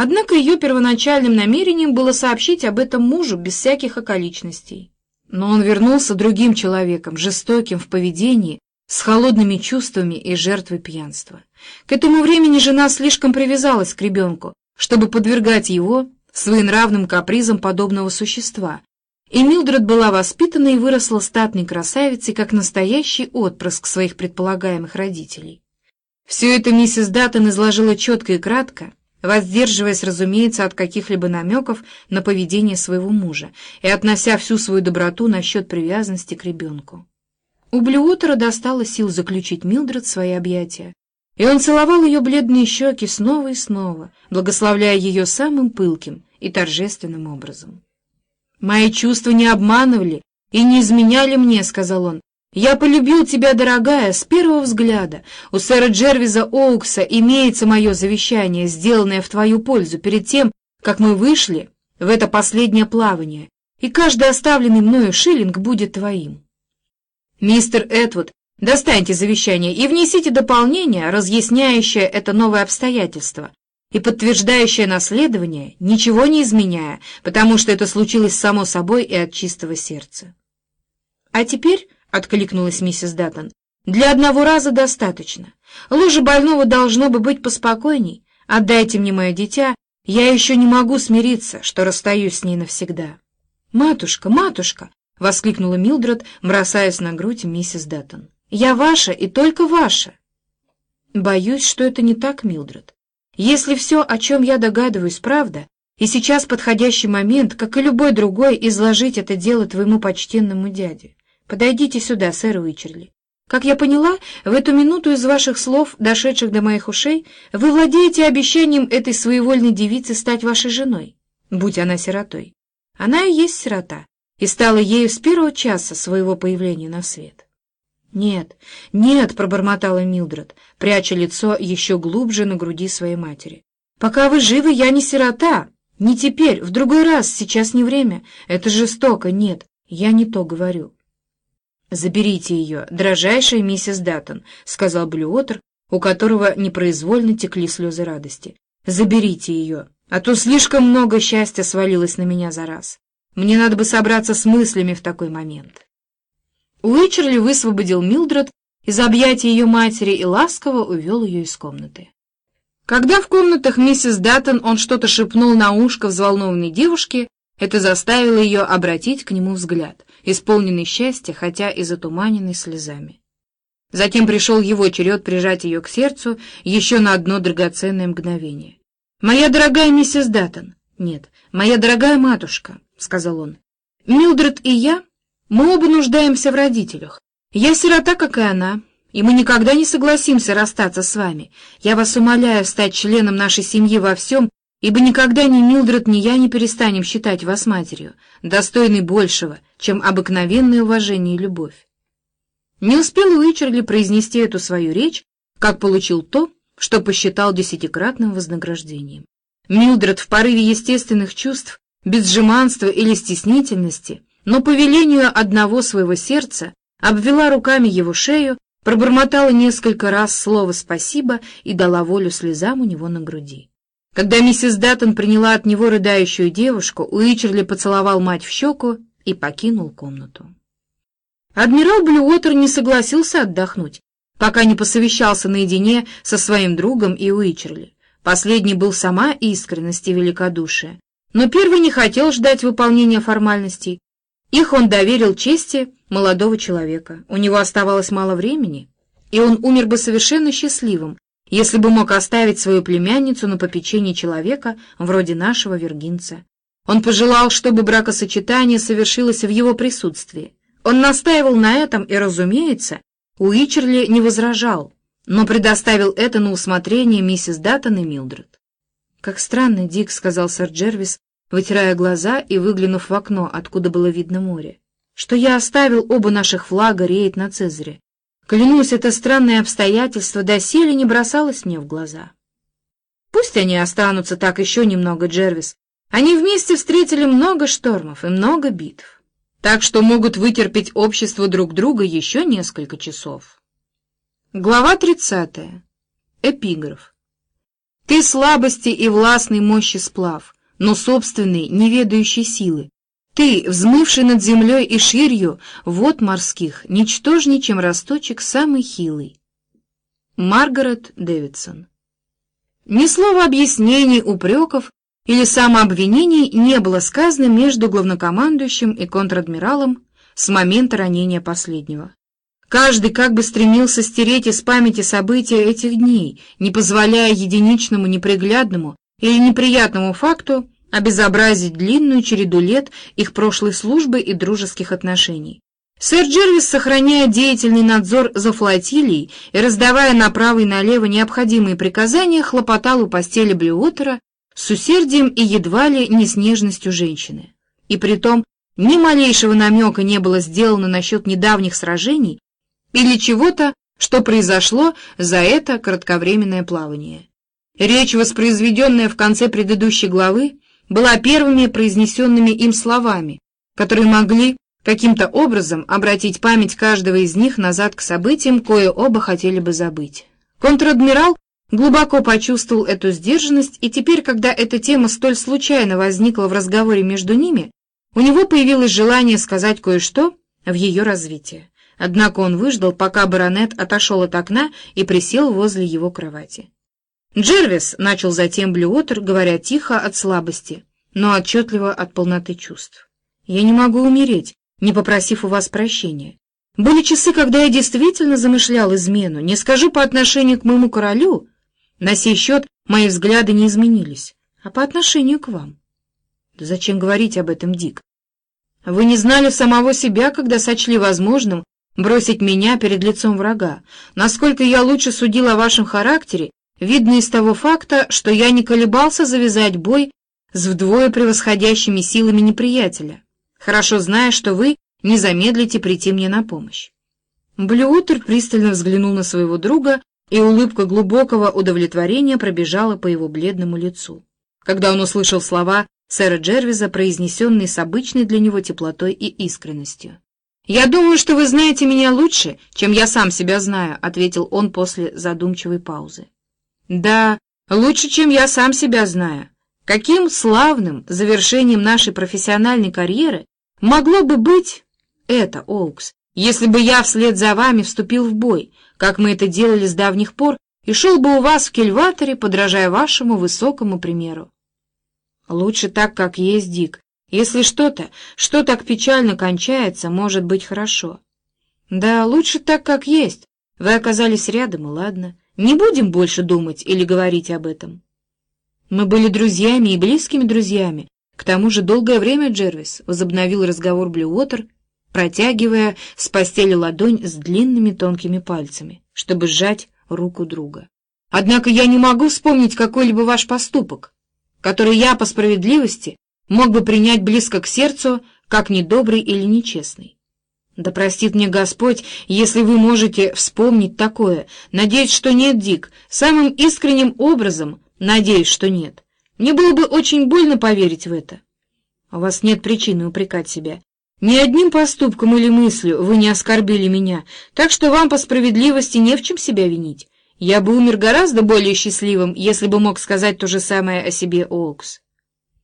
Однако ее первоначальным намерением было сообщить об этом мужу без всяких околичностей. Но он вернулся другим человеком, жестоким в поведении, с холодными чувствами и жертвой пьянства. К этому времени жена слишком привязалась к ребенку, чтобы подвергать его своенравным капризам подобного существа, и Милдред была воспитана и выросла статной красавицей, как настоящий отпрыск своих предполагаемых родителей. Все это миссис Даттон изложила четко и кратко, воздерживаясь, разумеется, от каких-либо намеков на поведение своего мужа и относя всю свою доброту насчет привязанности к ребенку. У Блюотера достало сил заключить Милдред в свои объятия, и он целовал ее бледные щеки снова и снова, благословляя ее самым пылким и торжественным образом. «Мои чувства не обманывали и не изменяли мне», — сказал он. «Я полюбил тебя, дорогая, с первого взгляда. У сэра Джервиза Оукса имеется мое завещание, сделанное в твою пользу перед тем, как мы вышли в это последнее плавание, и каждый оставленный мною шиллинг будет твоим». «Мистер Этвуд, достаньте завещание и внесите дополнение, разъясняющее это новое обстоятельство, и подтверждающее наследование, ничего не изменяя, потому что это случилось само собой и от чистого сердца. «А теперь», — откликнулась миссис Даттон, — «для одного раза достаточно. Лужа больного должно бы быть поспокойней. Отдайте мне мое дитя, я еще не могу смириться, что расстаюсь с ней навсегда». «Матушка, матушка!» — воскликнула Милдред, бросаясь на грудь миссис Даттон. «Я ваша и только ваша!» «Боюсь, что это не так, Милдред. Если все, о чем я догадываюсь, правда, и сейчас подходящий момент, как и любой другой, изложить это дело твоему почтенному дяде. Подойдите сюда, сэр Уичерли. Как я поняла, в эту минуту из ваших слов, дошедших до моих ушей, вы владеете обещанием этой своевольной девицы стать вашей женой, будь она сиротой. Она и есть сирота, и стала ею с первого часа своего появления на свет. «Нет, нет», — пробормотала Милдред, пряча лицо еще глубже на груди своей матери. «Пока вы живы, я не сирота. Не теперь, в другой раз, сейчас не время. Это жестоко, нет, я не то говорю». «Заберите ее, дрожайшая миссис Даттон», — сказал Блюотер, у которого непроизвольно текли слезы радости. «Заберите ее, а то слишком много счастья свалилось на меня за раз. Мне надо бы собраться с мыслями в такой момент». Уичерли высвободил Милдред из объятий ее матери и ласково увел ее из комнаты. Когда в комнатах миссис Даттон он что-то шепнул на ушко взволнованной девушке, это заставило ее обратить к нему взгляд, исполненный счастья, хотя и затуманенный слезами. Затем пришел его черед прижать ее к сердцу еще на одно драгоценное мгновение. «Моя дорогая миссис Даттон!» «Нет, моя дорогая матушка», — сказал он. «Милдред и я мы оба нуждаемся в родителях. Я сирота, как и она, и мы никогда не согласимся расстаться с вами. Я вас умоляю стать членом нашей семьи во всем, ибо никогда ни Милдред, ни я не перестанем считать вас матерью, достойной большего, чем обыкновенное уважение и любовь. Не успел Уичерли произнести эту свою речь, как получил то, что посчитал десятикратным вознаграждением. Милдред в порыве естественных чувств, без жеманства или стеснительности, но по велению одного своего сердца обвела руками его шею, пробормотала несколько раз слово «спасибо» и дала волю слезам у него на груди. Когда миссис Даттон приняла от него рыдающую девушку, Уичерли поцеловал мать в щеку и покинул комнату. Адмирал Блюотер не согласился отдохнуть, пока не посовещался наедине со своим другом и Уичерли. Последний был сама искренность и великодушие, но первый не хотел ждать выполнения формальностей, их он доверил чести молодого человека. У него оставалось мало времени, и он умер бы совершенно счастливым, если бы мог оставить свою племянницу на попечении человека вроде нашего вергинца. Он пожелал, чтобы бракосочетание совершилось в его присутствии. Он настаивал на этом, и, разумеется, Уичерли не возражал, но предоставил это на усмотрение миссис Даттон и Милдред. «Как странно, Дик», — сказал сэр Джервис, вытирая глаза и выглянув в окно, откуда было видно море, что я оставил оба наших флага реять на Цезаре. Клянусь, это странное обстоятельство доселе не бросалось мне в глаза. Пусть они останутся так еще немного, Джервис. Они вместе встретили много штормов и много битв, так что могут вытерпеть общество друг друга еще несколько часов. Глава 30. Эпиграф. Ты слабости и властной мощи сплав, но собственной, неведающей силы. Ты, взмывший над землей и ширью, вод морских, ничтожней, чем росточек самый хилый. Маргарет Дэвидсон Ни слова объяснений, упреков или самообвинений не было сказано между главнокомандующим и контр-адмиралом с момента ранения последнего. Каждый как бы стремился стереть из памяти события этих дней, не позволяя единичному неприглядному или неприятному факту обезобразить длинную череду лет их прошлой службы и дружеских отношений. Сэр Джервис, сохраняя деятельный надзор за флотилией и раздавая направо и налево необходимые приказания, хлопотал у постели Блюотера с усердием и едва ли не с нежностью женщины. И притом ни малейшего намека не было сделано насчет недавних сражений или чего-то, что произошло за это кратковременное плавание. Речь, воспроизведенная в конце предыдущей главы, была первыми произнесенными им словами, которые могли каким-то образом обратить память каждого из них назад к событиям, кое оба хотели бы забыть. Контр-адмирал глубоко почувствовал эту сдержанность, и теперь, когда эта тема столь случайно возникла в разговоре между ними, у него появилось желание сказать кое-что в ее развитии. Однако он выждал, пока баронет отошел от окна и присел возле его кровати. «Джервис», — начал затем Блюотер, говоря тихо от слабости, но отчетливо от полноты чувств. «Я не могу умереть, не попросив у вас прощения. Были часы, когда я действительно замышлял измену, не скажу по отношению к моему королю. На сей счет мои взгляды не изменились, а по отношению к вам. Да зачем говорить об этом, Дик? Вы не знали самого себя, когда сочли возможным бросить меня перед лицом врага. Насколько я лучше судил о вашем характере, видно из того факта, что я не колебался завязать бой с вдвое превосходящими силами неприятеля, хорошо зная, что вы не замедлите прийти мне на помощь. Блюутер пристально взглянул на своего друга, и улыбка глубокого удовлетворения пробежала по его бледному лицу, когда он услышал слова сэра Джервиза, произнесенные с обычной для него теплотой и искренностью. «Я думаю, что вы знаете меня лучше, чем я сам себя знаю», — ответил он после задумчивой паузы. «Да, лучше, чем я сам себя знаю. Каким славным завершением нашей профессиональной карьеры могло бы быть это, Оукс, если бы я вслед за вами вступил в бой, как мы это делали с давних пор, и шел бы у вас в кельваторе, подражая вашему высокому примеру. Лучше так, как есть, Дик, если что-то, что так печально кончается, может быть хорошо. Да, лучше так, как есть. Вы оказались рядом, и ладно. Не будем больше думать или говорить об этом. Мы были друзьями и близкими друзьями. К тому же долгое время Джервис возобновил разговор Блюотер, протягивая с постели ладонь с длинными тонкими пальцами, чтобы сжать руку друга. Однако я не могу вспомнить какой-либо ваш поступок, который я по справедливости мог бы принять близко к сердцу, как недобрый или нечестный. Да простит мне Господь, если вы можете вспомнить такое. Надеюсь, что нет, Дик. Самым искренним образом надеюсь, что нет. Мне было бы очень больно поверить в это. У вас нет причины упрекать себя. Ни одним поступком или мыслью вы не оскорбили меня, так что вам по справедливости не в чем себя винить. Я бы умер гораздо более счастливым, если бы мог сказать то же самое о себе Оукс.